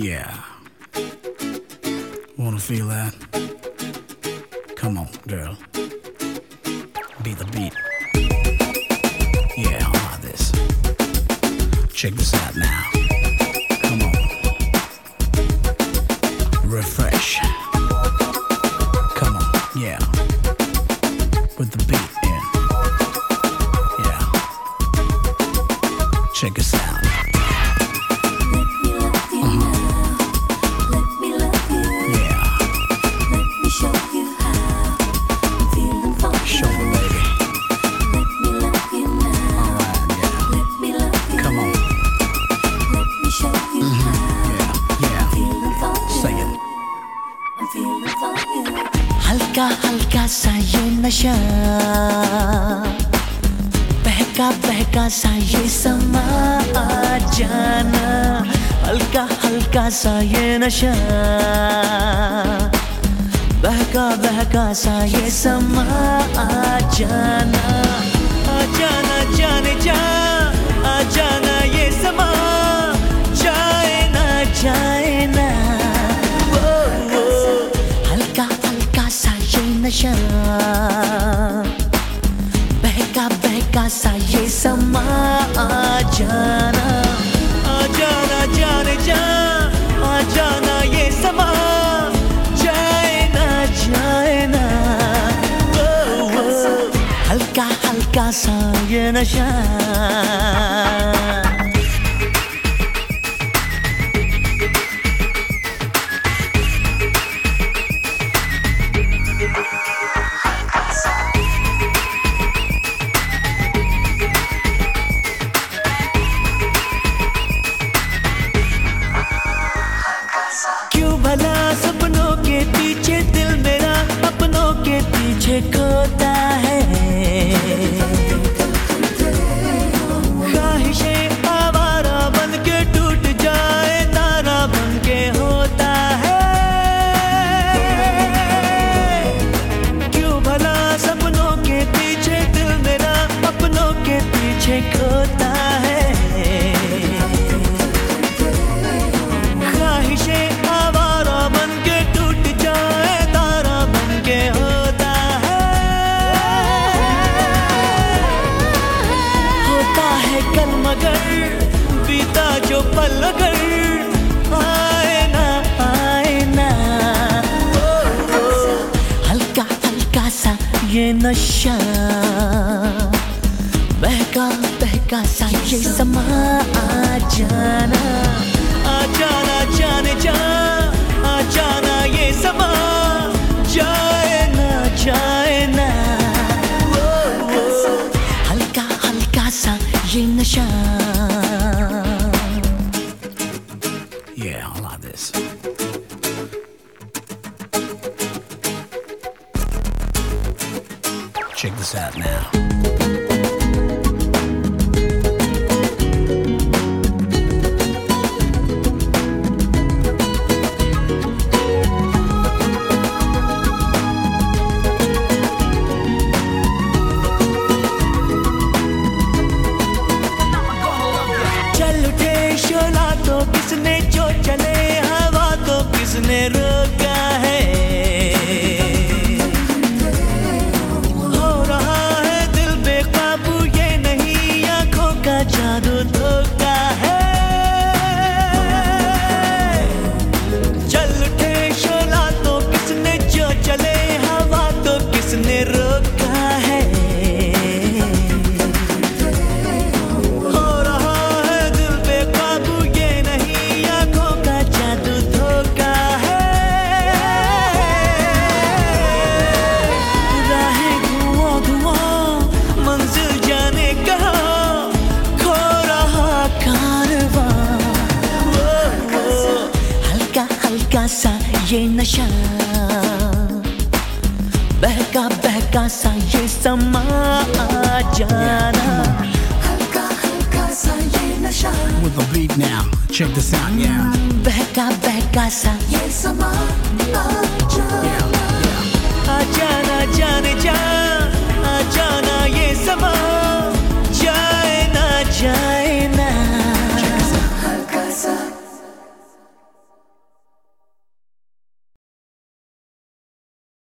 Yeah. Wanna feel that? Come on, girl. Be the beat. Yeah, I like this. Check this out now. Come on. Refresh. Come on, yeah. With the beat in. Yeah. Check this out. हल्का हल्का सा ये नशा। बहका बहका सा ये समा आ जाना। हल्का हल्का सा ये नशा। बहका बहका सा ये समा आ जाना। आ जाना, जाने जा। नशा बहका बहका सा ये समा आ जाना। आ जाना, जाने जा आ जाना ये समा जाए ना जाए ना। हल्का हल्का सा ये नशा। के पीछे मगर, बीता जो पल अगर हल्का हल्का सा ये नशा। बहका बहका सा ये समा आ जाना watching the shine. Yeah, I like this. Check this out now. रोका है। दिल बेकाबू, ये नहीं आँखों का धोखा है। चल उठे शोला तो किसने जो चले, हवा तो किसने रोका? ये नशा बहका बहका सा ये समा आ जाना With the beat now. Check this out, yeah. बहका बहका सा Yeah, yeah. आ जाना जाने जा